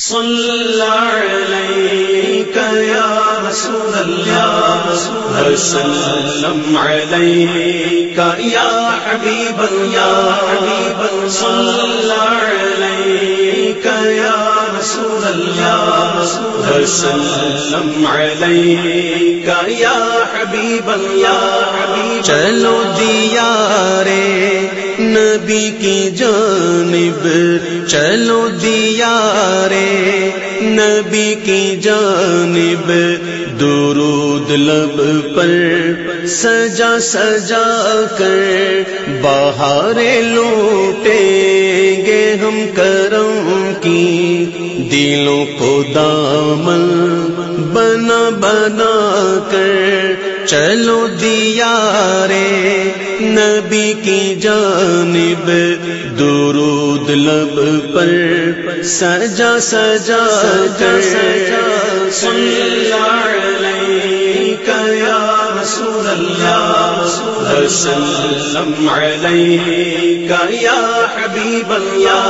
صلى عليك يا رسول الله وسلم عليك يا حبيب يا حبيب صلى عليك رسول الله وسلم چلو دیا رے نبی کی جانب، چلو دیا رے نبی کی جانب، درود لب پر سجا سجا کر باہر لوٹیں گے ہم کرم کی، دلوں کو دامن بنا بنا کر، چلو دیا رے نبی کی جانب، درود لب پر سجا سجا کر۔ صلى عليك رسول الله وسلم عليك يا حبيب يا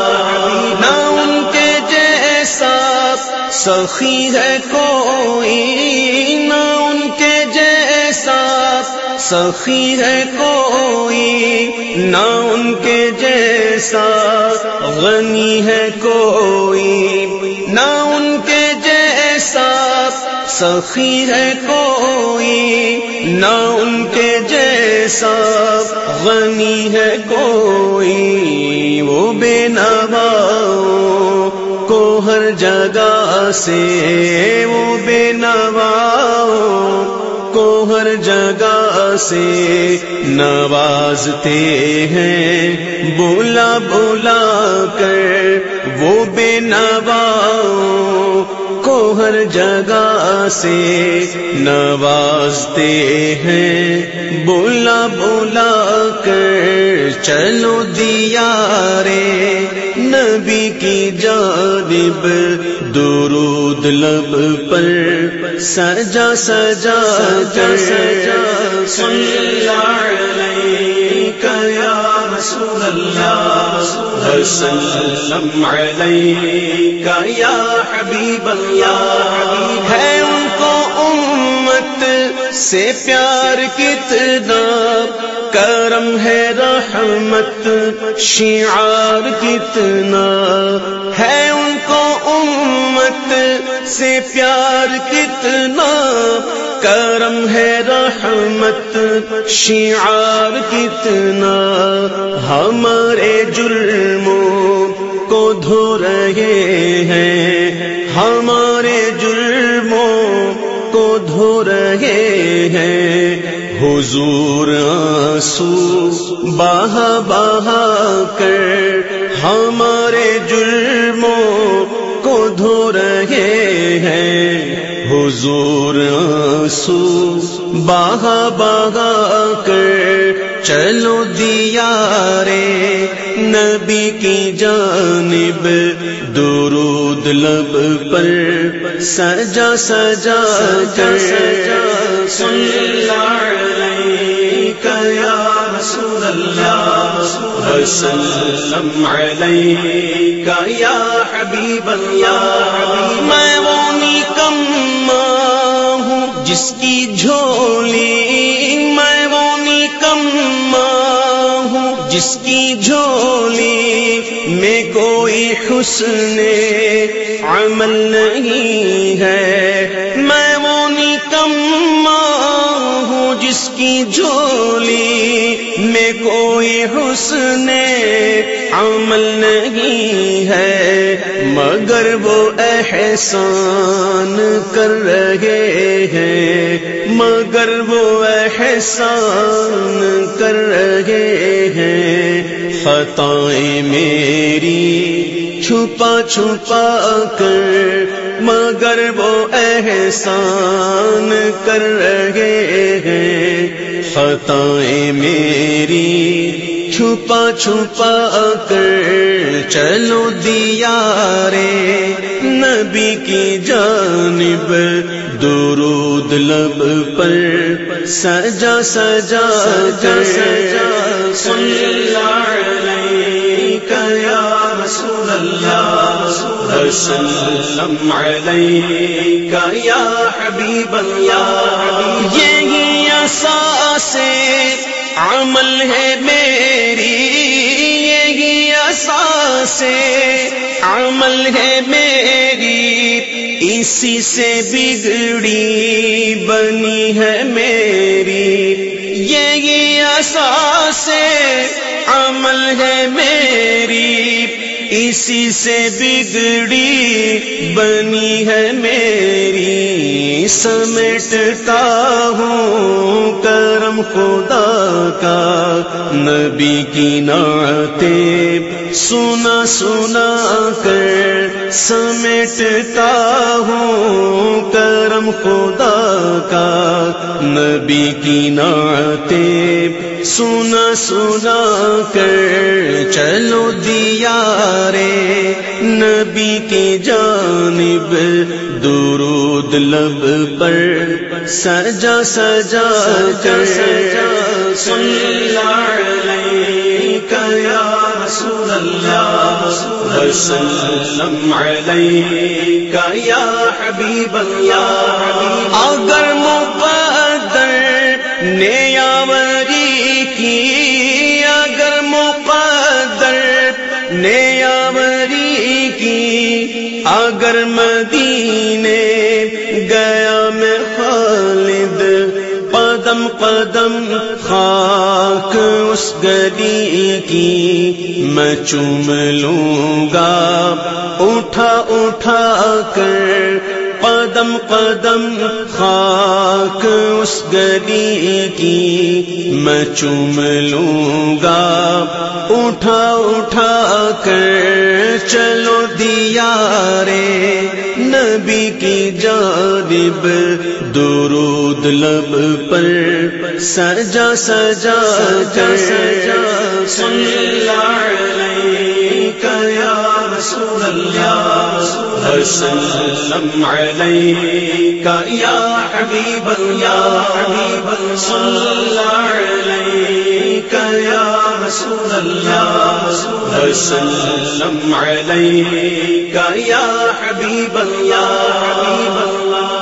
نہ ان کے جیسا سخی ہے کوئی نہ ان کے جیسا سخی ہے کوئی، نہ ان کے جیسا غنی ہے کوئی، نہ ان کے جیسا سخی ہے کوئی، نہ ان کے جیسا غنی ہے کوئی۔ وہ بے نواؤ کو ہر جگہ سے، وہ بے نواؤ کو ہر جگہ سے نوازتے ہیں۔ بولا بولا کر وہ بے نواؤ کو ہر جگہ سے نوازتے ہیں۔ بولا بولا کر چلو دیا رے نبی کی جانب درود لب پر سجا سجا کر سجا عليك يا رسول اللہ وسلم عليك يا حبيب يا حبيب ہے ان کو امت سے پیار کتنا کرم ہے رحمت، شعار کتنا ہے ان کو امت سے پیار کتنا؟ کرم ہے رحمت، شعار کتنا؟ ہمارے جرموں کو دھو رہے ہیں، ہمارے جرموں کو دھو رہے ہیں۔ حضور آنسو، بہا بہا کر ہمارے جرموں کو دھو رہے ہیں۔ حضور آنسو، بہا بہا کر چلو دیا رے نبی کی جانب۔ درود لب پر سجا سجا کر۔ صلى عليك يا رسول وسلم يا حبيب يا حبيب میں وہ نکما ہوں جس کی جھولی میں وہ نکما ہوں جس کی جھولی۔ میں کوئی حسن عمل نہیں ہے میں کی جھولی میں کوئی حسن عمل نہیں ہے، مگر وہ احسان کر رہے ہیں۔ مگر وہ احسان کر رہے ہیں۔ خطائیں میری چھپا چھپا کر مگر وہ احسان کر رہے ہیں۔ خطائیں میری چھپا چھپا کر چلو دیا رے نبی کی جانب درود لب پر سجا سجا کر۔ صلى عليك يا رسول اللہ وسلم علیک یا حبیب اللہ یہی اساس عمل ہے میری، یہی اساس عمل ہے میری، اسی سے بگڑی بنی ہے میری۔ یہی اساس عمل ہے میری اسی سے بگڑی بنی ہے میری سمیٹتا ہوں کرم خدا کا نبی کی نعتیں سنا سنا کر سمیٹتا ہوں کرم خدا کا نبی کی نعتیں سنا سنا کر چلو دیا رے نبی کی جانب درود لب پر سجا سجا کر رسول اللہ وسلم علیک یا حبیب اللہ. اگر مقدر نیاوری نیاوری کی اگر مدینے گیا میں خالد قدم قدم خاک اس گلی کی میں چوم لوں گا، اٹھا اٹھا کر قدم قدم خاک اس گلی کی میں چوم لوں گا اٹھا اٹھا کر چلو دیا رے نبی کی جانب درود لب پر سجا سجا کر۔ رسول اللہ وسلم علیک یا حبیب اللہ حبیب صلی اللہ علیک یا رسول اللہ وسلم یا حبیب اللہ حبیب اللہ